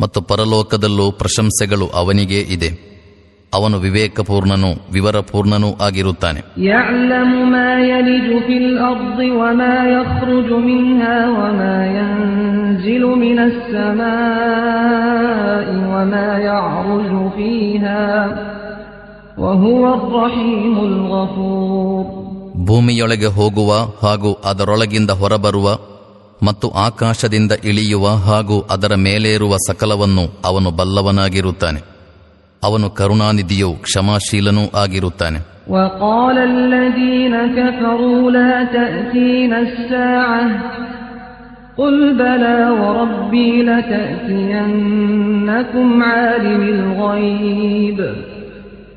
ಮತ್ತು ಪರಲೋಕದಲ್ಲೂ ಪ್ರಶಂಸೆಗಳು ಅವನಿಗೇ ಇದೆ. ಅವನು ವಿವೇಕಪೂರ್ಣನು ವಿವರಪೂರ್ಣನು ಆಗಿರುತ್ತಾನೆ. ಭೂಮಿಯೊಳಗೆ ಹೋಗುವ ಹಾಗೂ ಅದರೊಳಗಿಂದ ಹೊರಬರುವ ಮತ್ತು ಆಕಾಶದಿಂದ ಇಳಿಯುವ ಹಾಗೂ ಅದರ ಮೇಲೇರುವ ಸಕಲವನ್ನು ಅವನು ಬಲ್ಲವನಾಗಿರುತ್ತಾನೆ. ಅವನು ಕರುಣಾನಿಧಿಯೂ ಕ್ಷಮಾಶೀಲನೂ ಆಗಿರುತ್ತಾನೆ.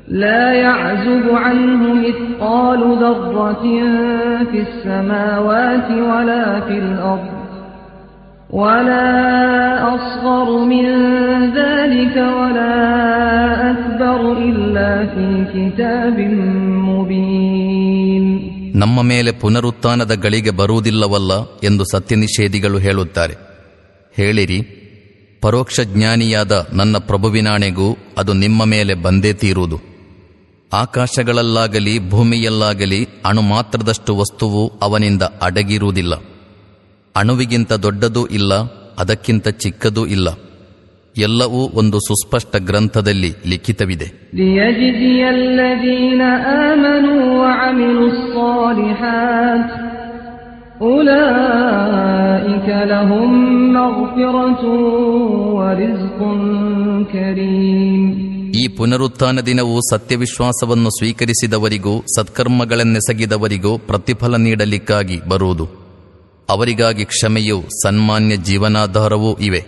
لا تأتينا الساعة قل بلى وربي لتأتينكم عالم الغيب لا يعزب عنه مثقال ذرة في السماوات ولا في الأرض ولا أصغر من ذلك ولا أكبر إلا في كتاب مبين ನಮ್ಮ ಮೇಲೆ ಪುನರುತ್ಥಾನದ ಗಳಿಗೆ ಬರುವುದಿಲ್ಲವಲ್ಲ ಎಂದು ಸತ್ಯನಿಷೇಧಿಗಳು ಹೇಳುತ್ತಾರೆ ಹೇಳಿರಿ ಪರೋಕ್ಷ ಜ್ಞಾನಿಯಾದ ನನ್ನ ಪ್ರಭುವಿನಾಣೆಗೂ ಅದು ನಿಮ್ಮ ಮೇಲೆ ಬಂದೇ ತೀರುವುದು ಆಕಾಶಗಳಲ್ಲಾಗಲಿ ಭೂಮಿಯಲ್ಲಾಗಲಿ ಅಣು ಮಾತ್ರದಷ್ಟು ವಸ್ತುವು ಅವನಿಂದ ಅಡಗಿರುವುದಿಲ್ಲ. ಅಣುವಿಗಿಂತ ದೊಡ್ಡದೂ ಇಲ್ಲ, ಅದಕ್ಕಿಂತ ಚಿಕ್ಕದೂ ಇಲ್ಲ. ಎಲ್ಲವೂ ಒಂದು ಸುಸ್ಪಷ್ಟ ಗ್ರಂಥದಲ್ಲಿ ಲಿಖಿತವಿದೆ. ಕರೀಂ ಈ ಪುನರುತ್ಥಾನ ದಿನವು ಸತ್ಯವಿಶ್ವಾಸವನ್ನು ಸ್ವೀಕರಿಸಿದವರಿಗೂ ಸತ್ಕರ್ಮಗಳನ್ನೆಸಗಿದವರಿಗೂ ಪ್ರತಿಫಲ ನೀಡಲಿಕ್ಕಾಗಿ ಬರುವುದು. ಅವರಿಗಾಗಿ ಕ್ಷಮೆಯು ಸನ್ಮಾನ್ಯ ಜೀವನಾಧಾರವೂ ಇವೆ.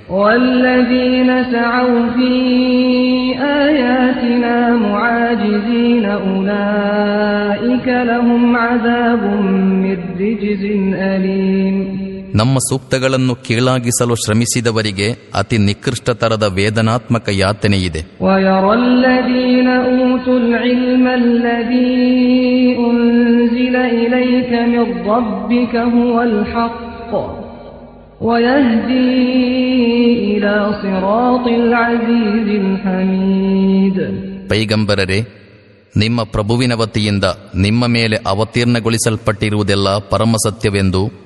ನಮ್ಮ ಸೂಕ್ತಗಳನ್ನು ಕೀಳಾಗಿಸಲು ಶ್ರಮಿಸಿದವರಿಗೆ ಅತಿ ನಿಕೃಷ್ಟತರದ ವೇದನಾತ್ಮಕ ಯಾತನೆಯಿದೆ. ಪೈಗಂಬರರೆ ನಿಮ್ಮ ಪ್ರಭುವಿನ ವತಿಯಿಂದ ನಿಮ್ಮ ಮೇಲೆ ಅವತೀರ್ಣಗೊಳಿಸಲ್ಪಟ್ಟಿರುವುದೆಲ್ಲ ಪರಮಸತ್ಯವೆಂದು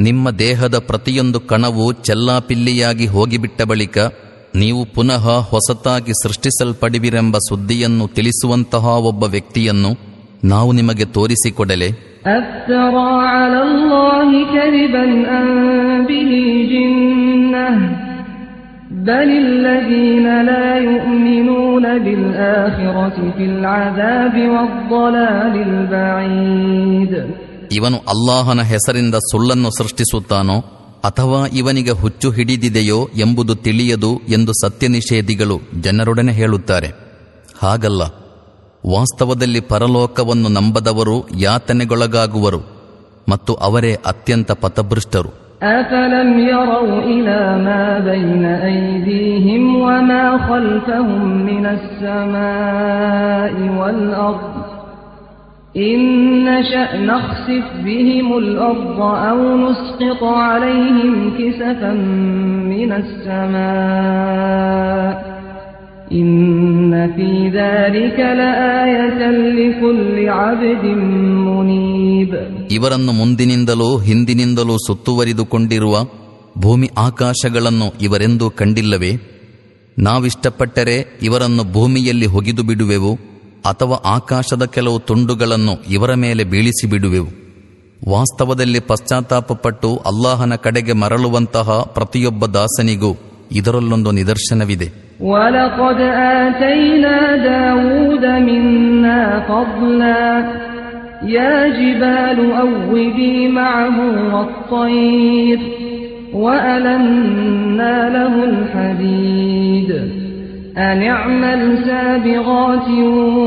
ನಿಮ್ಮ ದೇಹದ ಪ್ರತಿಯೊಂದು ಕಣವು ಚೆಲ್ಲಾಪಿಲ್ಲಿಯಾಗಿ ಹೋಗಿಬಿಟ್ಟ ಬಳಿಕ ನೀವು ಪುನಃ ಹೊಸತಾಗಿ ಸೃಷ್ಟಿಸಲ್ಪಡುವಿರೆಂಬ ಸುದ್ದಿಯನ್ನು ತಿಳಿಸುವಂತಹ ಒಬ್ಬ ವ್ಯಕ್ತಿಯನ್ನು ನಾವು ನಿಮಗೆ ತೋರಿಸಿಕೊಡಲೆ. ಇವನು ಅಲ್ಲಾಹನ ಹೆಸರಿಂದ ಸುಳ್ಳನ್ನು ಸೃಷ್ಟಿಸುತ್ತಾನೋ ಅಥವಾ ಇವನಿಗೆ ಹುಚ್ಚು ಹಿಡಿದಿದೆಯೋ ಎಂಬುದು ತಿಳಿಯದು ಎಂದು ಸತ್ಯನಿಷೇಧಿಗಳು ಜನರೊಡನೆ ಹೇಳುತ್ತಾರೆ ಹಾಗಲ್ಲ ವಾಸ್ತವದಲ್ಲಿ ಪರಲೋಕವನ್ನು ನಂಬದವರು ಯಾತನೆಗೊಳಗಾಗುವರು ಮತ್ತು ಅವರೇ ಅತ್ಯಂತ ಪಥಭೃಷ್ಟರು أفلم يروا إلى ما بين أيديهم وما خلفهم من السماء والأرض إن نشأ نخسف بهم الأرض أو نسقط عليهم كسفا من السماء إن في ذلك لآية لكل عبد منيب ಇವರನ್ನು ಮುಂದಿನಿಂದಲೂ ಹಿಂದಿನಿಂದಲೂ ಸುತ್ತುವರಿದುಕೊಂಡಿರುವ ಭೂಮಿ ಆಕಾಶಗಳನ್ನು ಇವರೆಂದೂ ಕಂಡಿಲ್ಲವೇ ನಾವಿಷ್ಟಪಟ್ಟರೆ ಇವರನ್ನು ಭೂಮಿಯಲ್ಲಿ ಹೊಗಿದು ಬಿಡುವೆವು ಅಥವಾ ಆಕಾಶದ ಕೆಲವು ತುಂಡುಗಳನ್ನು ಇವರ ಮೇಲೆ ಬೀಳಿಸಿ ಬಿಡುವೆವು ವಾಸ್ತವದಲ್ಲಿ ಪಶ್ಚಾತ್ತಾಪಪಟ್ಟು ಅಲ್ಲಾಹನ ಕಡೆಗೆ ಮರಳುವಂತಹ ಪ್ರತಿಯೊಬ್ಬ ದಾಸನಿಗೂ ಇದರಲ್ಲೊಂದು ನಿದರ್ಶನವಿದೆ ولقد آتينا داود منا فضلا يا جبال أوبي معه والطير وألنا له الحديد أن اعمل سابغات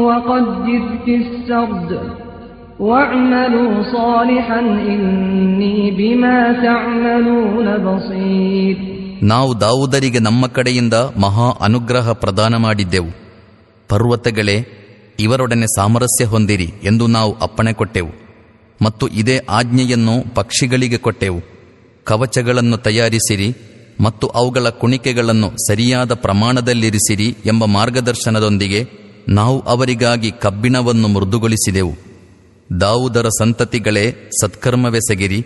وقدر في السرد واعملوا صالحا إني بما تعملون بصير ನಾವು ದಾವುದರಿಗೆ ನಮ್ಮ ಕಡೆಯಿಂದ ಮಹಾ ಅನುಗ್ರಹ ಪ್ರದಾನ ಮಾಡಿದ್ದೆವು ಪರ್ವತಗಳೇ ಇವರೊಡನೆ ಸಾಮರಸ್ಯ ಹೊಂದಿರಿ ಎಂದು ನಾವು ಅಪ್ಪಣೆ ಕೊಟ್ಟೆವು ಮತ್ತು ಇದೇ ಆಜ್ಞೆಯನ್ನು ಪಕ್ಷಿಗಳಿಗೆ ಕೊಟ್ಟೆವು ಕವಚಗಳನ್ನು ತಯಾರಿಸಿರಿ ಮತ್ತು ಅವುಗಳ ಕುಣಿಕೆಗಳನ್ನು ಸರಿಯಾದ ಪ್ರಮಾಣದಲ್ಲಿರಿಸಿರಿ ಎಂಬ ಮಾರ್ಗದರ್ಶನದೊಂದಿಗೆ ನಾವು ಅವರಿಗಾಗಿ ಕಬ್ಬಿಣವನ್ನು ಮೃದುಗೊಳಿಸಿದೆವು ದಾವುದರ ಸಂತತಿಗಳೇ ಸತ್ಕರ್ಮವೆಸಗಿರಿ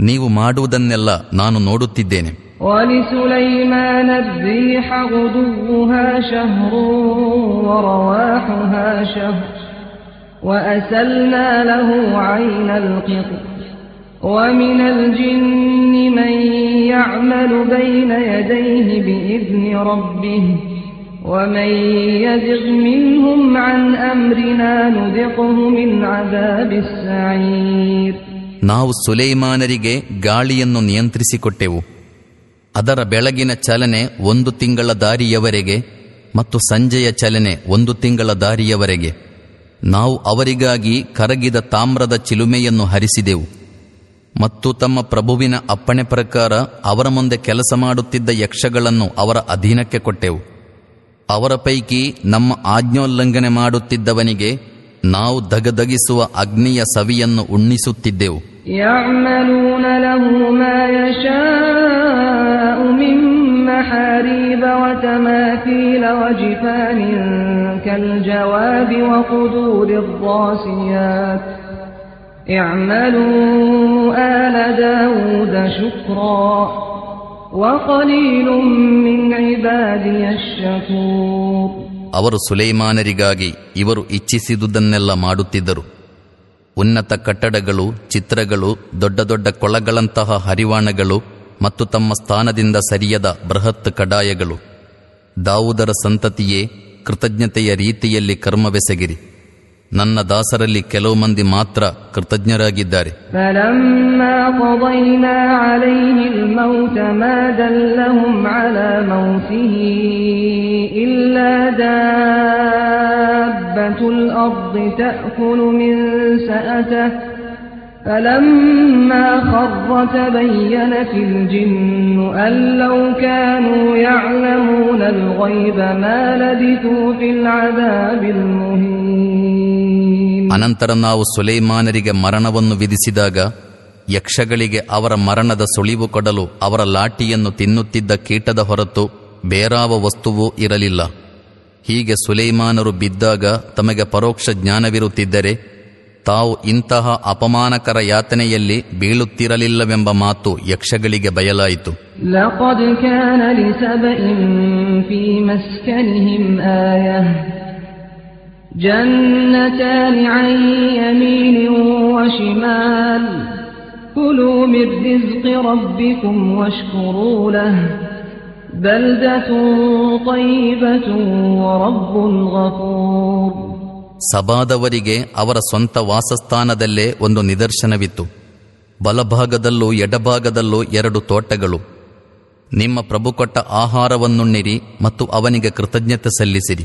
ನೀವು ಮಾಡುವುದನ್ನೆಲ್ಲ ನಾನು ನೋಡುತ್ತಿದ್ದೇನೆ ولسليمان الريح غدوها شهر ورواحها شهر وأسلنا له عين القطر ومن الجن من يعمل بين يديه بإذن ربه ومن يزغ منهم عن أمرنا نذقه من عذاب السعير ನಾವು ಸುಲೈಮಾನರಿಗೆ ಗಾಳಿಯನ್ನು ನಿಯಂತ್ರಿಸಿಕೊಟ್ಟೆವು ಅದರ ಬೆಳಗಿನ ಚಲನೆ ಒಂದು ತಿಂಗಳ ದಾರಿಯವರೆಗೆ ಮತ್ತು ಸಂಜೆಯ ಚಲನೆ ಒಂದು ತಿಂಗಳ ದಾರಿಯವರೆಗೆ ನಾವು ಅವರಿಗಾಗಿ ಕರಗಿದ ತಾಮ್ರದ ಚಿಲುಮೆಯನ್ನು ಹರಿಸಿದೆವು ಮತ್ತು ತಮ್ಮ ಪ್ರಭುವಿನ ಅಪ್ಪಣೆ ಪ್ರಕಾರ ಅವರ ಮುಂದೆ ಕೆಲಸ ಮಾಡುತ್ತಿದ್ದ ಯಕ್ಷಗಳನ್ನು ಅವರ ಅಧೀನಕ್ಕೆ ಕೊಟ್ಟೆವು ಅವರ ಪೈಕಿ ನಮ್ಮ ಆಜ್ಞೋಲ್ಲಂಘನೆ ಮಾಡುತ್ತಿದ್ದವನಿಗೆ ನಾವು ದಗದಗಿಸುವ ಅಗ್ನಿಯ ಸವಿಯನ್ನು ಉಣ್ಣಿಸುತ್ತಿದ್ದೆವು يعملون له ما يشاء من محاريب وتماثيل وجفان كالجواب وقدور الراسيات اعملوا آل داود شكرا وقليل من عبادي الشكور ಅವರು ಸುಲೈಮಾನರಿಗಾಗಿ ಇವರು ಇಚ್ಛಿಸಿದುದನ್ನೆಲ್ಲ ಮಾಡುತ್ತಿದ್ದರು ಉನ್ನತ ಕಟ್ಟಡಗಳು ಚಿತ್ರಗಳು ದೊಡ್ಡ ದೊಡ್ಡ ಕೊಳಗಳಂತಹ ಹರಿವಾಣಗಳು ಮತ್ತು ತಮ್ಮ ಸ್ಥಾನದಿಂದ ಸರಿಯದ ಬೃಹತ್ ಕಡಾಯಗಳು ದಾವುದರ ಸಂತತಿಯೇ ಕೃತಜ್ಞತೆಯ ರೀತಿಯಲ್ಲಿ ಕರ್ಮವೆಸಗಿರಿ ನನ್ನ ದಾಸರಲ್ಲಿ ಕೆಲವು ಮಂದಿ ಮಾತ್ರ ಕೃತಜ್ಞರಾಗಿದ್ದಾರೆ فلما قضينا عليه الموت ما دلهم على موته إلا دابة الأرض تأكل من سأته فلما خر تبينت الجن أن لو كانوا يعلمون الغيب ما لبثوا في العذاب المهين ಅನಂತರ ನಾವು ಸುಲೈಮಾನರಿಗೆ ಮರಣವನ್ನು ವಿಧಿಸಿದಾಗ ಯಕ್ಷಗಳಿಗೆ ಅವರ ಮರಣದ ಸುಳಿವು ಕೊಡಲು ಅವರ ಲಾಟಿಯನ್ನು ತಿನ್ನುತ್ತಿದ್ದ ಕೀಟದ ಹೊರತು ಬೇರಾವ ವಸ್ತುವೂ ಇರಲಿಲ್ಲ. ಹೀಗೆ ಸುಲೈಮಾನರು ಬಿದ್ದಾಗ ತಮಗೆ ಪರೋಕ್ಷ ಜ್ಞಾನವಿರುತ್ತಿದ್ದರೆ ತಾವು ಇಂತಹ ಅಪಮಾನಕರ ಯಾತನೆಯಲ್ಲಿ ಬೀಳುತ್ತಿರಲಿಲ್ಲವೆಂಬ ಮಾತು ಯಕ್ಷಗಳಿಗೆ ಬಯಲಾಯಿತು. جنتان عن يمين وشمال كلوا من رزق ربكم واشكروا له بلدة طيبة ورب غفور ಸಬಾದವರಿಗೆ ಅವರ ಸ್ವಂತ ವಾಸಸ್ಥಾನದಲ್ಲೇ ಒಂದು ನಿದರ್ಶನವಿತ್ತು ಬಲಭಾಗದಲ್ಲೂ ಎಡಭಾಗದಲ್ಲೂ ಎರಡು ತೋಟಗಳು ನಿಮ್ಮ ಪ್ರಭು ಕೊಟ್ಟ ಆಹಾರವನ್ನುಣ್ಣಿರಿ ಮತ್ತು ಅವನಿಗೆ ಕೃತಜ್ಞತೆ ಸಲ್ಲಿಸಿರಿ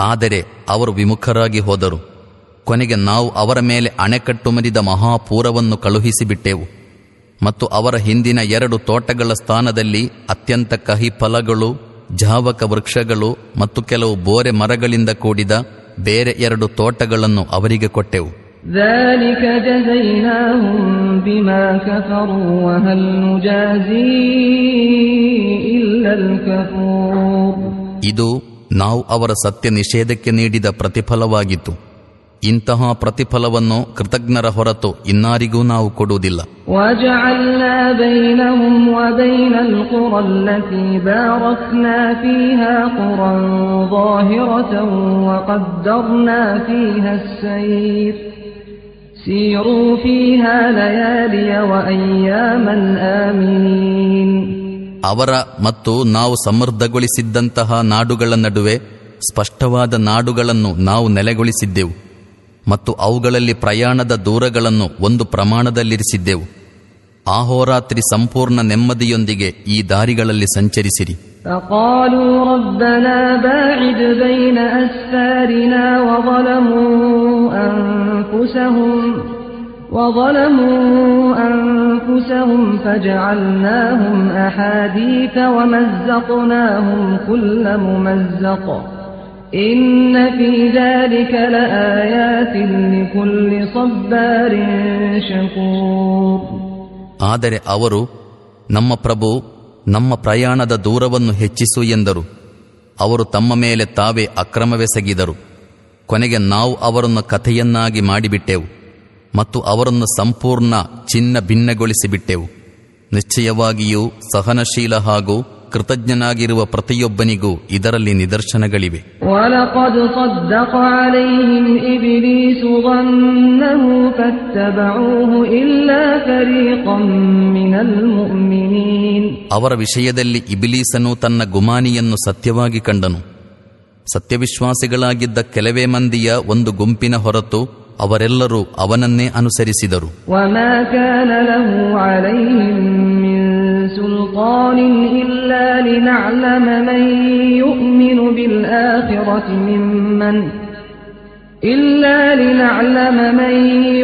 ಆದರೆ ಅವರು ವಿಮುಖರಾಗಿ ಹೋದರು. ಕೊನೆಗೆ ನಾವು ಅವರ ಮೇಲೆ ಅಣೆಕಟ್ಟು ಮರಿದ ಮಹಾಪೂರವನ್ನು ಕಳುಹಿಸಿಬಿಟ್ಟೆವು. ಮತ್ತು ಅವರ ಹಿಂದಿನ ಎರಡು ತೋಟಗಳ ಸ್ಥಾನದಲ್ಲಿ ಅತ್ಯಂತ ಕಹಿ ಫಲಗಳು ಜಾವಕ ವೃಕ್ಷಗಳು ಮತ್ತು ಕೆಲವು ಬೋರೆ ಮರಗಳಿಂದ ಕೂಡಿದ ಬೇರೆ ಎರಡು ತೋಟಗಳನ್ನು ಅವರಿಗೆ ಕೊಟ್ಟೆವು. ಇದು ನಾವು ಅವರ ಸತ್ಯ ನಿಷೇಧಕ್ಕೆ ನೀಡಿದ ಪ್ರತಿಫಲವಾಗಿತ್ತು. ಇಂತಹ ಪ್ರತಿಫಲವನ್ನು ಕೃತಜ್ಞರ ಹೊರತು ಇನ್ನಾರಿಗೂ ನಾವು ಕೊಡುವುದಿಲ್ಲ. ಸೀರು ಫೀಹಾ ಲಯಾಲಿಯ ವ ಅಯ್ಯಾಮನ್ ಆಮೀನ್ ಅವರ ಮತ್ತು ನಾವು ಸಮೃದ್ಧಗೊಳಿಸಿದ್ದಂತಹ ನಾಡುಗಳ ನಡುವೆ ಸ್ಪಷ್ಟವಾದ ನಾಡುಗಳನ್ನು ನಾವು ನೆಲೆಗೊಳಿಸಿದ್ದೆವು ಮತ್ತು ಅವುಗಳಲ್ಲಿ ಪ್ರಯಾಣದ ದೂರಗಳನ್ನು ಒಂದು ಪ್ರಮಾಣದಲ್ಲಿರಿಸಿದ್ದೆವು. ಆಹೋರಾತ್ರಿ ಸಂಪೂರ್ಣ ನೆಮ್ಮದಿಯೊಂದಿಗೆ ಈ ದಾರಿಗಳಲ್ಲಿ ಸಂಚರಿಸಿರಿ. وظلموا أنفسهم وظلموا أنفسهم فجعلناهم أحاديث ومزقناهم كل ممزق إن في ذلك لآيات لكل صبار شكور ಆದರೆ ಅವರು ನಮ್ಮ ಪ್ರಭು ನಮ್ಮ ಪ್ರಯಾಣದ ದೂರವನ್ನು ಹೆಚ್ಚಿಸು ಎಂದರು ಅವರು ತಮ್ಮ ಮೇಲೆ ತಾವೇ ಅಕ್ರಮವೆಸಗಿದರು ಕೊನೆಗೆ ನಾವು ಅವರನ್ನು ಕಥೆಯನ್ನಾಗಿ ಮಾಡಿಬಿಟ್ಟೆವು ಮತ್ತು ಅವರನ್ನು ಸಂಪೂರ್ಣ ಚಿನ್ನ ಭಿನ್ನಗೊಳಿಸಿಬಿಟ್ಟೆವು. ನಿಶ್ಚಯವಾಗಿಯೂ ಸಹನಶೀಲ ಹಾಗೂ ಕೃತಜ್ಞನಾಗಿರುವ ಪ್ರತಿಯೊಬ್ಬನಿಗೂ ಇದರಲ್ಲಿ ನಿದರ್ಶನಗಳಿವೆ. ಅವರ ವಿಷಯದಲ್ಲಿ ಇಬಿಲೀಸನು ತನ್ನ ಗುಮಾನಿಯನ್ನು ಸತ್ಯವಾಗಿ ಕಂಡನು. ಸತ್ಯವಿಶ್ವಾಸಿಗಳಾಗಿದ್ದ ಕೆಲವೇ ಮಂದಿಯ ಒಂದು ಗುಂಪಿನ ಹೊರತು ಅವರೆಲ್ಲರೂ ಅವನನ್ನೇ ಅನುಸರಿಸಿದರು وما كان له عليهم من سلطان إلا لنعلم من يؤمن بالآخرة ممن إلا لنعلم من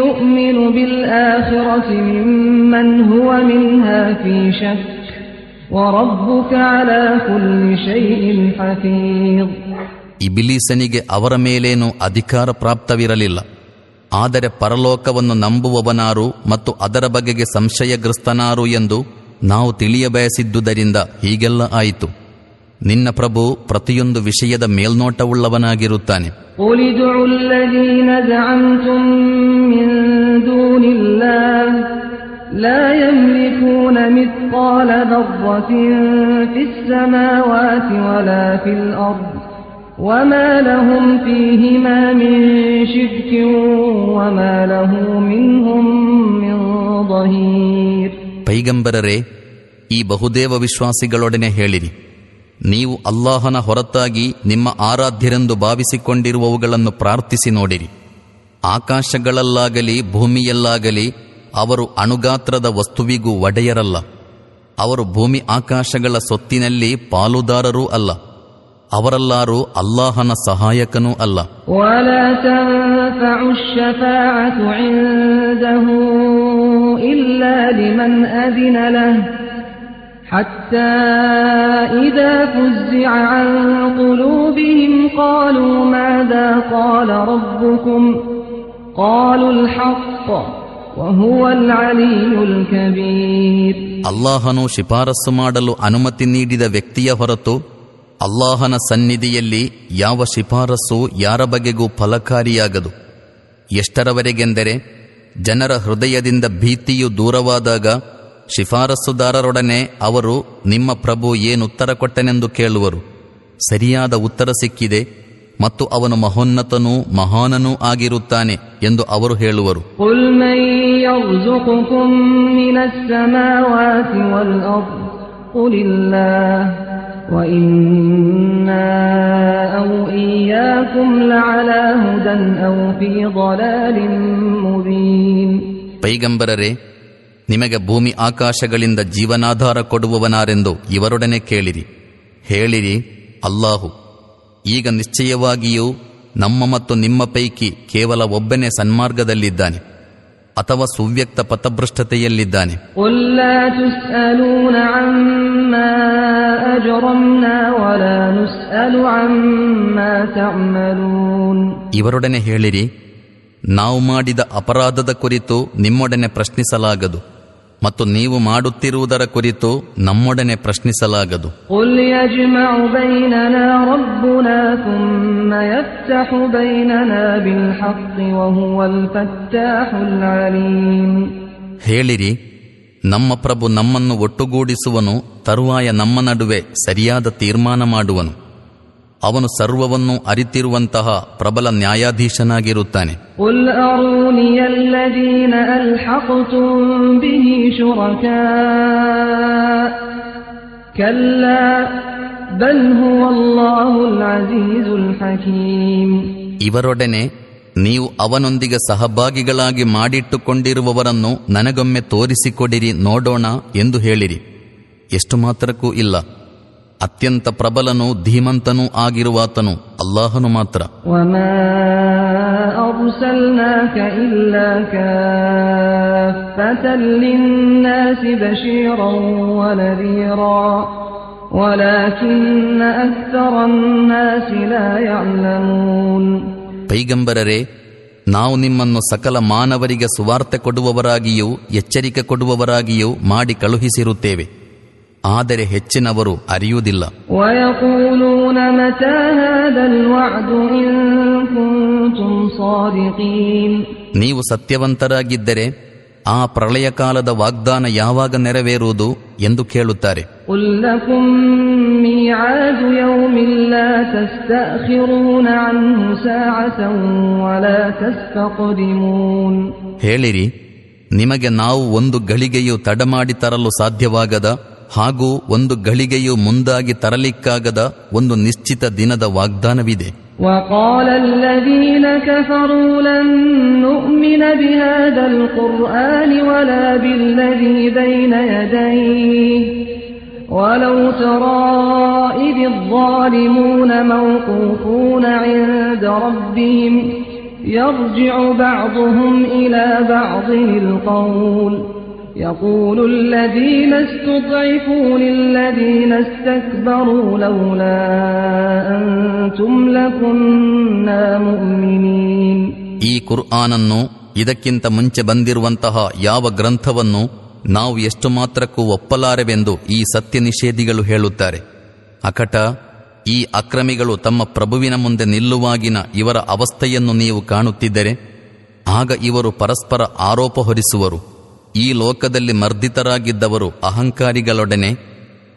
يؤمن بالآخرة ممن هو منها في شك وربك على كل شيء حفيظ ಇಬಿಲೀಸನಿಗೆ ಅವರ ಮೇಲೇನೂ ಅಧಿಕಾರ ಪ್ರಾಪ್ತವಿರಲಿಲ್ಲ ಆದರೆ ಪರಲೋಕವನ್ನು ನಂಬುವವನಾರು ಮತ್ತು ಅದರ ಬಗೆಗೆ ಸಂಶಯಗ್ರಸ್ತನಾರು ಎಂದು ನಾವು ತಿಳಿಯಬಯಸಿದ್ದುದರಿಂದ ಹೀಗೆಲ್ಲ ಆಯಿತು ನಿನ್ನ ಪ್ರಭು ಪ್ರತಿಯೊಂದು ವಿಷಯದ ಮೇಲ್ನೋಟವುಳ್ಳವನಾಗಿರುತ್ತಾನೆ قل ادعوا الذين زعمتم من دون الله لا يملكون مثقال ذرة في السماوات ولا في الأرض وما لهم فيهما من شرك وما له منهم من ظهير ಪೈಗಂಬರರೇ ಈ ಬಹುದೇವ ವಿಶ್ವಾಸಿಗಳೊಡನೆ ಹೇಳಿರಿ ನೀವು ಅಲ್ಲಾಹನ ಹೊರತಾಗಿ ನಿಮ್ಮ ಆರಾಧ್ಯರೆಂದು ಭಾವಿಸಿಕೊಂಡಿರುವವುಗಳನ್ನು ಪ್ರಾರ್ಥಿಸಿ ನೋಡಿರಿ ಆಕಾಶಗಳಲ್ಲಾಗಲಿ ಭೂಮಿಯಲ್ಲಾಗಲಿ ಅವರು ಅಣುಗಾತ್ರದ ವಸ್ತುವಿಗೂ ಒಡೆಯರಲ್ಲ ಅವರು ಭೂಮಿ ಆಕಾಶಗಳ ಸೊತ್ತಿನಲ್ಲಿ ಪಾಲುದಾರರೂ ಅಲ್ಲ ಅವರಲ್ಲಾರೂ ಅಲ್ಲಾಹನ ಸಹಾಯಕನೂ ಅಲ್ಲ ولا تنفع الشفاعة عنده إلا لمن أذن له حتى إذا فزع عن قلوبهم قالوا ماذا قال ربكم قالوا الحق وهو العلي الكبير ಅಲ್ಲಾಹನು ಶಿಫಾರಸ್ಸು ಮಾಡಲು ಅನುಮತಿ ನೀಡಿದ ವ್ಯಕ್ತಿಯ ಹೊರತು ಅಲ್ಲಾಹನ ಸನ್ನಿಧಿಯಲ್ಲಿ ಯಾವ ಶಿಫಾರಸ್ಸು ಯಾರ ಬಗೆಗೂ ಫಲಕಾರಿಯಾಗದು? ಎಷ್ಟರವರೆಗೆಂದರೆ ಜನರ ಹೃದಯದಿಂದ ಭೀತಿಯು ದೂರವಾದಾಗ ಶಿಫಾರಸ್ಸುದಾರರೊಡನೆ ಅವರು, ನಿಮ್ಮ ಪ್ರಭು ಏನುತ್ತರ ಕೊಟ್ಟನೆಂದು ಕೇಳುವರು? ಸರಿಯಾದ ಉತ್ತರ ಸಿಕ್ಕಿದೆ ಮತ್ತು ಅವನು ಮಹೋನ್ನತನೂ ಮಹಾನನೂ ಆಗಿರುತ್ತಾನೆ ಎಂದು ಅವರು ಹೇಳುವರು. قل من يرزقكم من السماوات والأرض قل الله وإنا أو إياكم لعلى هدى أو في ضلال مبين ಪೈಗಂಬರರೇ ನಿಮಗೆ ಭೂಮಿ ಆಕಾಶಗಳಿಂದ ಜೀವನಾಧಾರ ಕೊಡುವವನಾರೆಂದು ಇವರೊಡನೆ ಕೇಳಿರಿ ಹೇಳಿರಿ ಅಲ್ಲಾಹು ಈಗ ನಿಶ್ಚಯವಾಗಿಯೂ ನಮ್ಮ ಮತ್ತು ನಿಮ್ಮ ಪೈಕಿ ಕೇವಲ ಒಬ್ಬನೇ ಸನ್ಮಾರ್ಗದಲ್ಲಿದ್ದಾನೆ ಅಥವಾ ಸುವ್ಯಕ್ತ ಪಥಭೃಷ್ಟತೆಯಲ್ಲಿದ್ದಾನೆ ಇವರೊಡನೆ ಹೇಳಿರಿ ನಾವು ಮಾಡಿದ ಅಪರಾಧದ ಕುರಿತು ನಿಮ್ಮೊಡನೆ ಪ್ರಶ್ನಿಸಲಾಗದು. ಮತ್ತು ನೀವು ಮಾಡುತ್ತಿರುವುದರ ಕುರಿತು ನಮ್ಮೊಡನೆ ಪ್ರಶ್ನಿಸಲಾಗದು. ಹೇಳಿರಿ ನಮ್ಮ ಪ್ರಭು ನಮ್ಮನ್ನು ಒಟ್ಟುಗೂಡಿಸುವನು ತರುವಾಯ ನಮ್ಮ ನಡುವೆ ಸರಿಯಾದ ತೀರ್ಮಾನ ಮಾಡುವನು. ಅವನು ಸರ್ವವನ್ನು ಅರಿತಿರುವಂತಹ ಪ್ರಬಲ ನ್ಯಾಯಾಧೀಶನಾಗಿರುತ್ತಾನೆ. ಇವರೊಡನೆ ನೀವು ಅವನೊಂದಿಗೆ ಸಹಭಾಗಿಗಳಾಗಿ ಮಾಡಿಟ್ಟುಕೊಂಡಿರುವವರನ್ನು ನನಗೊಮ್ಮೆ ತೋರಿಸಿಕೊಡಿರಿ ನೋಡೋಣ ಎಂದು ಹೇಳಿರಿ. ಎಷ್ಟು ಮಾತ್ರಕ್ಕೂ ಇಲ್ಲ. ಅತ್ಯಂತ ಪ್ರಬಲನೂ ಧೀಮಂತನೂ ಆಗಿರುವಾತನು ಅಲ್ಲಾಹನು ಮಾತ್ರ. ಪೈಗಂಬರರೆ ನಾವು ನಿಮ್ಮನ್ನು ಸಕಲ ಮಾನವರಿಗೆ ಸುವಾರ್ತೆ ಕೊಡುವವರಾಗಿಯೂ ಎಚ್ಚರಿಕೆ ಕೊಡುವವರಾಗಿಯೂ ಮಾಡಿ ಕಳುಹಿಸಿರುತ್ತೇವೆ. ಆದರೆ ಹೆಚ್ಚಿನವರು ಅರಿಯುವುದಿಲ್ಲ. ನೀವು ಸತ್ಯವಂತರಾಗಿದ್ದರೆ ಆ ಪ್ರಳಯ ಕಾಲದ ವಾಗ್ದಾನ ಯಾವಾಗ ನೆರವೇರುವುದು ಎಂದು ಕೇಳುತ್ತಾರೆ. ಹೇಳಿರಿ ನಿಮಗೆ ನಾವು ಒಂದು ಗಳಿಗೆಯು ತಡಮಾಡಿ ತರಲು ಸಾಧ್ಯವಾಗದ ಹಾಗೂ ಒಂದು ಗಳಿಗೆಯೂ ಮುಂದಾಗಿ ತರಲಿಕ್ಕಾಗದ ಒಂದು ನಿಶ್ಚಿತ ದಿನದ ವಾಗ್ದಾನವಿದೆ وقال الذين كفروا لن نؤمن بهذا القرآن ولا بالذي بين يديه ولو ترى إذ الظالمون موقوفون عند ربهم يرجع بعضهم إلى بعض القول يقول الذين استضعفوا للذين استكبروا لولا أنتم لكنا مؤمنين ಈ ಕುರ್ಆನನ್ನು ಇದಕ್ಕಿಂತ ಮುಂಚೆ ಬಂದಿರುವಂತಹ ಯಾವ ಗ್ರಂಥವನ್ನು ನಾವು ಎಷ್ಟು ಮಾತ್ರಕ್ಕೂ ಒಪ್ಪಲಾರೆವೆಂದು ಈ ಸತ್ಯ ನಿಷೇಧಿಗಳು ಹೇಳುತ್ತಾರೆ ಅಕಟ ಈ ಅಕ್ರಮಿಗಳು ತಮ್ಮ ಪ್ರಭುವಿನ ಮುಂದೆ ನಿಲ್ಲುವಾಗಿನ ಇವರ ಅವಸ್ಥೆಯನ್ನು ನೀವು ಕಾಣುತ್ತಿದ್ದರೆ ಆಗ ಇವರು ಪರಸ್ಪರ ಆರೋಪ ಹೊರಿಸುವರು ಈ ಲೋಕದಲ್ಲಿ ಮರ್ದಿತರಾಗಿದ್ದವರು ಅಹಂಕಾರಿಗಳೊಡನೆ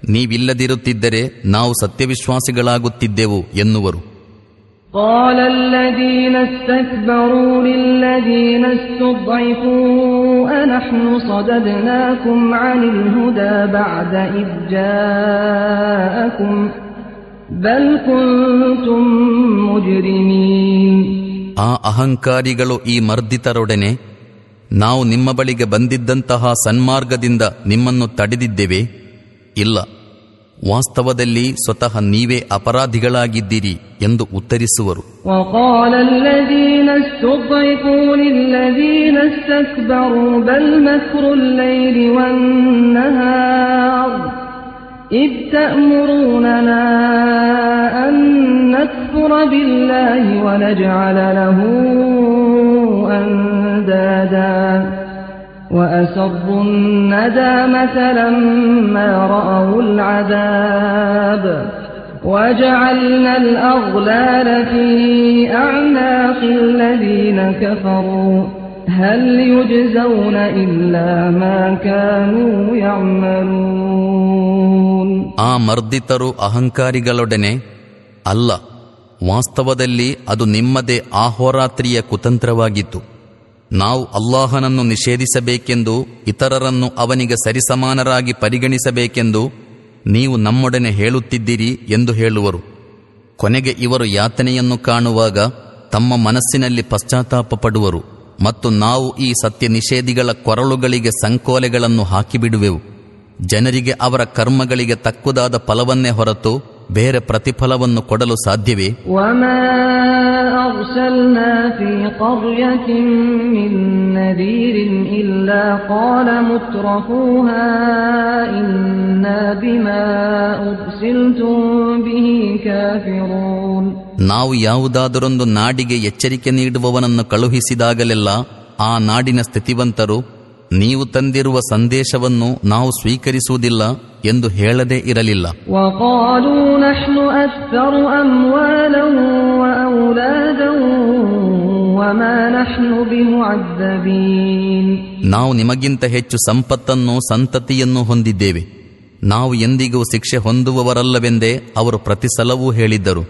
ನೀವಿಲ್ಲದಿರುತ್ತಿದ್ದರೆ ನಾವು ಸತ್ಯವಿಶ್ವಾಸಿಗಳಾಗುತ್ತಿದ್ದೆವು ಎನ್ನುವರು قال الذين استكبروا للذين استضعفوا أنحن صددناكم عن الهدى بعد إذ جاءكم بل كنتم مجرمين ಆ ಅಹಂಕಾರಿಗಳು ಈ ಮರ್ದಿತರೊಡನೆ ನಾವು ನಿಮ್ಮ ಬಳಿಗೆ ಬಂದಿದ್ದಂತಹ ಸನ್ಮಾರ್ಗದಿಂದ ನಿಮ್ಮನ್ನು ತಡೆದಿದ್ದೇವೆ. ಇಲ್ಲ, ವಾಸ್ತವದಲ್ಲಿ ಸ್ವತಃ ನೀವೇ ಅಪರಾಧಿಗಳಾಗಿದ್ದೀರಿ ಎಂದು ಉತ್ತರಿಸುವರು. ಅನ್ನ الذين استضعفوا للذين استكبروا بل مكر الليل والنهار إذ تأمروننا أن نكفر بالله ونجعل له أندادا وأسروا الندامة لما رأوا العذاب وجعلنا الأغلال في أعناق الذين كفروا هل يجزون إلا ما كانوا يعملون ಆ ಮರ್ದಿತರು ಅಹಂಕಾರಿಗಳೊಡನೆ ಅಲ್ಲ ವಾಸ್ತವದಲ್ಲಿ ಅದು ನಿಮ್ಮದೇ ಆಹೋರಾತ್ರಿಯ ಕುತಂತ್ರವಾಗಿತ್ತು ನಾವು ಅಲ್ಲಾಹನನ್ನು ನಿಷೇಧಿಸಬೇಕೆಂದು ಇತರರನ್ನು ಅವನಿಗೆ ಸರಿಸಮಾನರಾಗಿ ಪರಿಗಣಿಸಬೇಕೆಂದು ನೀವು ನಮ್ಮೊಡನೆ ಹೇಳುತ್ತಿದ್ದೀರಿ ಎಂದು ಹೇಳುವರು. ಕೊನೆಗೆ ಇವರು ಯಾತನೆಯನ್ನು ಕಾಣುವಾಗ ತಮ್ಮ ಮನಸ್ಸಿನಲ್ಲಿ ಪಶ್ಚಾತ್ತಾಪ ಮತ್ತು ನಾವು ಈ ಸತ್ಯ ನಿಷೇಧಿಗಳ ಕೊರಳುಗಳಿಗೆ ಸಂಕೋಲೆಗಳನ್ನು ಹಾಕಿಬಿಡುವೆವು. ಜನರಿಗೆ ಅವರ ಕರ್ಮಗಳಿಗೆ ತಕ್ಕುದಾದ ಫಲವನ್ನೇ ಹೊರತು ಬೇರೆ ಪ್ರತಿಫಲವನ್ನು ಕೊಡಲು ಸಾಧ್ಯವೇ? أرسلنا في قرية من نذير إلا قال مترفوها إنا بما أرسلتم به كافرون ನಾವು ಯಾವುದಾದರೊಂದು ನಾಡಿಗೆ ಎಚ್ಚರಿಕೆ ನೀಡುವವನನ್ನು ಕಳುಹಿಸಿದಾಗಲೆಲ್ಲ ಆ ನಾಡಿನ ಸ್ಥಿತಿವಂತರು ನೀವು ತಂದಿರುವ ಸಂದೇಶವನ್ನು ನಾವು ಸ್ವೀಕರಿಸುವುದಿಲ್ಲ ಎಂದು ಹೇಳದೇ ಇರಲಿಲ್ಲ. ನಾವು ನಿಮಗಿಂತ ಹೆಚ್ಚು ಸಂಪತ್ತನ್ನು ಸಂತತಿಯನ್ನು ಹೊಂದಿದ್ದೇವೆ. ನಾವು ಎಂದಿಗೂ ಶಿಕ್ಷೆ ಹೊಂದುವವರಲ್ಲವೆಂದೇ ಅವರು ಪ್ರತಿ ಸಲವೂ ಹೇಳಿದ್ದರು.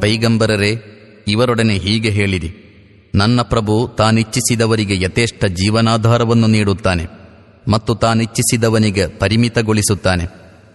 ಪೈಗಂಬರರೇ ಇವರೊಡನೆ ಹೀಗೆ ಹೇಳಿರಿ ನನ್ನ ಪ್ರಭು ತಾನಿಚ್ಛಿಸಿದವರಿಗೆ ಯಥೇಷ್ಟ ಜೀವನಾಧಾರವನ್ನು ನೀಡುತ್ತಾನೆ ಮತ್ತು ತಾನಿಚ್ಛಿಸಿದವನಿಗೆ ಪರಿಮಿತಗೊಳಿಸುತ್ತಾನೆ.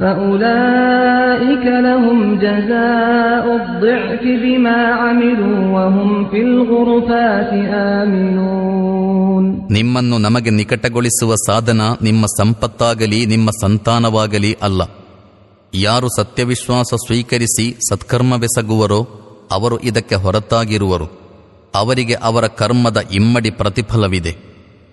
فأولئك لهم جزاء الضعف بما عملوا وهم في الغرفات آمنون ನಿಮ್ಮನ್ನು ನಮಗೆ ನಿಕಟಗೊಳಿಸುವ ಸಾಧನ ನಿಮ್ಮ ಸಂಪತ್ತಾಗಲಿ ನಿಮ್ಮ ಸಂತಾನವಾಗಲಿ ಅಲ್ಲ ಯಾರು ಸತ್ಯವಿಶ್ವಾಸ ಸ್ವೀಕರಿಸಿ ಸತ್ಕರ್ಮವೆಸಗುವರೋ ಅವರು ಇದಕ್ಕೆ ಹೊರತಾಗಿರುವರು ಅವರಿಗೆ ಅವರ ಕರ್ಮದ ಇಮ್ಮಡಿ ಪ್ರತಿಫಲವಿದೆ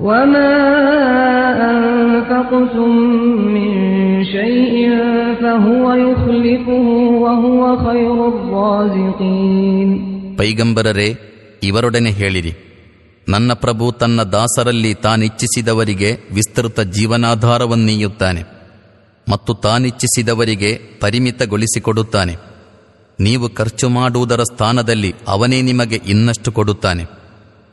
وما أنفقتم من شيء فهو يخلفه وهو خير الرازقين ಪೈಗಂಬರರೇ ಇವರೊಡನೆ ಹೇಳಿರಿ ನನ್ನ ಪ್ರಭು ತನ್ನ ದಾಸರಲ್ಲಿ ತಾನಿಚ್ಛಿಸಿದವರಿಗೆ ವಿಸ್ತೃತ ಜೀವನಾಧಾರವನ್ನೀಯುತ್ತಾನೆ ಮತ್ತು ತಾನಿಚ್ಛಿಸಿದವರಿಗೆ ಪರಿಮಿತಗೊಳಿಸಿಕೊಡುತ್ತಾನೆ ನೀವು ಖರ್ಚು ಮಾಡುವುದರ ಸ್ಥಾನದಲ್ಲಿ ಅವನೇ ನಿಮಗೆ ಇನ್ನಷ್ಟು ಕೊಡುತ್ತಾನೆ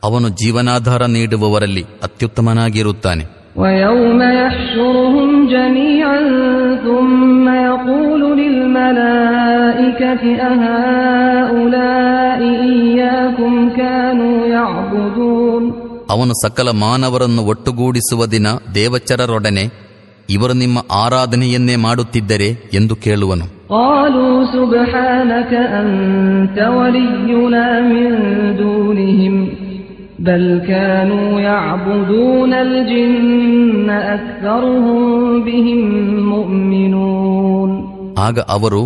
ಅವನು ಜೀವನಾಧಾರ ನೀಡುವವರಲ್ಲಿ ಅತ್ಯುತ್ತಮನಾಗಿರುತ್ತಾನೆ ويوم يحشرهم جميعا ثم يقول للملائكة أهؤلاء إياكم كانوا يعبدون ಅವನು ಸಕಲ ಮಾನವರನ್ನು ಒಟ್ಟುಗೂಡಿಸುವ ದಿನ ದೇವಚರರೊಡನೆ ಇವರು ನಿಮ್ಮ ಆರಾಧನೆಯನ್ನೇ ಮಾಡುತ್ತಿದ್ದರೆ ಎಂದು ಕೇಳುವನು قالوا بل كانوا يعبدون الجن أكثرهم بهم مؤمنون ಆಗ ಅವರು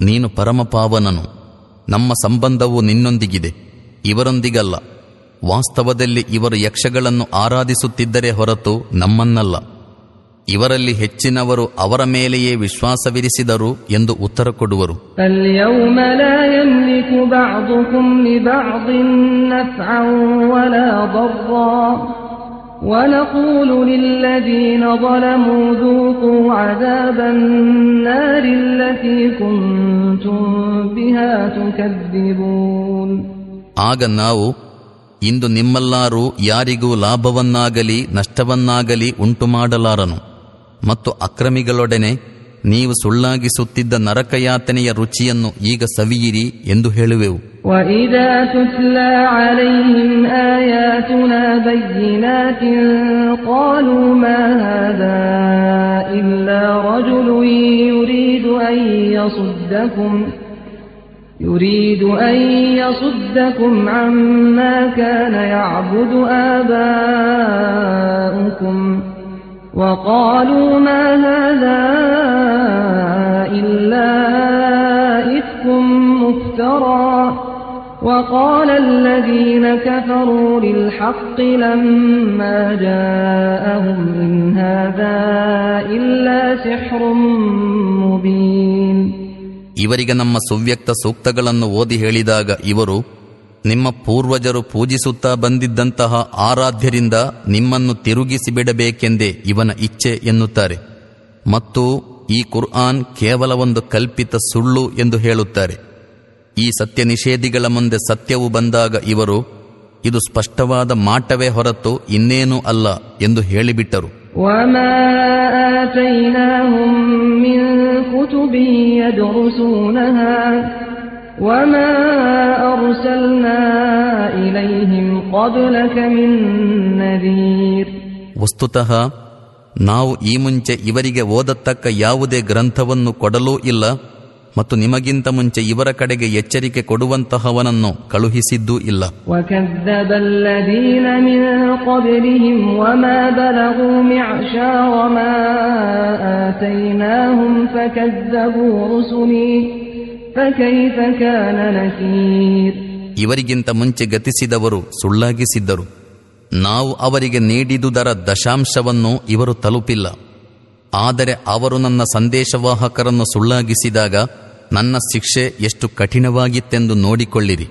ನೀನು ಪರಮಪಾವನನು ನಮ್ಮ ಸಂಬಂಧವು ನಿನ್ನೊಂದಿಗಿದೆ ಇವರೊಂದಿಗಲ್ಲ ವಾಸ್ತವದಲ್ಲಿ ಇವರು ಯಕ್ಷಗಳನ್ನು ಆರಾಧಿಸುತ್ತಿದ್ದರೆ ಹೊರತು ನಮ್ಮನ್ನಲ್ಲ ಇವರಲ್ಲಿ ಹೆಚ್ಚಿನವರು ಅವರ ಮೇಲೆಯೇ ವಿಶ್ವಾಸವಿರಿಸಿದರು ಎಂದು ಉತ್ತರ ಕೊಡುವರು. ಆಗ ನಾವು ಇಂದು ನಿಮ್ಮೆಲ್ಲಾರೂ ಯಾರಿಗೂ ಲಾಭವನ್ನಾಗಲಿ ನಷ್ಟವನ್ನಾಗಲಿ ಉಂಟು ಮಾಡಲಾರನು ಮತ್ತು ಅಕ್ರಮಿಗಳೊಡನೆ ನೀವು ಸುಳ್ಳಾಗಿಸುತ್ತಿದ್ದ ನರಕಯಾತನೆಯ ರುಚಿಯನ್ನು ಈಗ ಸವಿಯಿರಿ ಎಂದು ಹೇಳುವೆವು وإذا تتلى عليهم آياتنا بينات قالوا ما هذا إلا رجل يريد أن يصدكم يريد أن يصدكم عما كان يعبد آباؤكم وقالوا ما هذا إلا إفك مفترى وقال الذين كفروا للحق لما جاءهم إن هذا إلا سحر مبين ಇವರಿಗೆ ನಮ್ಮ ಸುವ್ಯಕ್ತ ಸೂಕ್ತಗಳನ್ನು ಓದಿ ಹೇಳಿದಾಗ ಇವರು ನಿಮ್ಮ ಪೂರ್ವಜರು ಪೂಜಿಸುತ್ತಾ ಬಂದಿದ್ದಂತಹ ಆರಾಧ್ಯರಿಂದ ನಿಮ್ಮನ್ನು ತಿರುಗಿಸಿ ಬಿಡಬೇಕೆಂದೇ ಇವನ ಇಚ್ಛೆ ಎನ್ನುತ್ತಾರೆ ಮತ್ತು ಈ ಕುರ್ಆನ್ ಕೇವಲ ಒಂದು ಕಲ್ಪಿತ ಸುಳ್ಳು ಎಂದು ಹೇಳುತ್ತಾರೆ ಈ ಸತ್ಯ ನಿಷೇಧಿಗಳ ಮುಂದೆ ಸತ್ಯವು ಬಂದಾಗ ಇವರು ಇದು ಸ್ಪಷ್ಟವಾದ ಮಾಟವೇ ಹೊರತು ಇನ್ನೇನೂ ಅಲ್ಲ ಎಂದು ಹೇಳಿಬಿಟ್ಟರು وما آتيناهم من كتب يدرسونها وما أرسلنا إليهم قبلك من نذير ವಸ್ತುತಃ ನಾವು ಈ ಮುಂಚೆ ಇವರಿಗೆ ಓದತಕ್ಕ ಯಾವುದೇ ಗ್ರಂಥವನ್ನು ಕೊಡಲೂ ಇಲ್ಲ ಮತ್ತು ನಿಮಗಿಂತ ಮುಂಚೆ ಇವರ ಕಡೆಗೆ ಎಚ್ಚರಿಕೆ ಕೊಡುವಂತಹವನನ್ನು ಕಳುಹಿಸಿದ್ದೂ ಇಲ್ಲ وكذب الذين من قبلهم وما ಇವರಿಗಿಂತ ಮುಂಚೆ ಗತಿಸಿದವರು ಸುಳ್ಳಾಗಿಸಿದ್ದರು. ನಾವು ಅವರಿಗೆ ನೀಡಿದುದರ ದಶಾಂಶವನ್ನು ಇವರು ತಲುಪಿಲ್ಲ. ಆದರೆ ಅವರು ನನ್ನ ಸಂದೇಶವಾಹಕರನ್ನು ಸುಳ್ಳಾಗಿಸಿದಾಗ ನನ್ನ ಶಿಕ್ಷೆ ಎಷ್ಟು ಕಠಿಣವಾಗಿತ್ತೆಂದು ನೋಡಿಕೊಳ್ಳಿರಿ.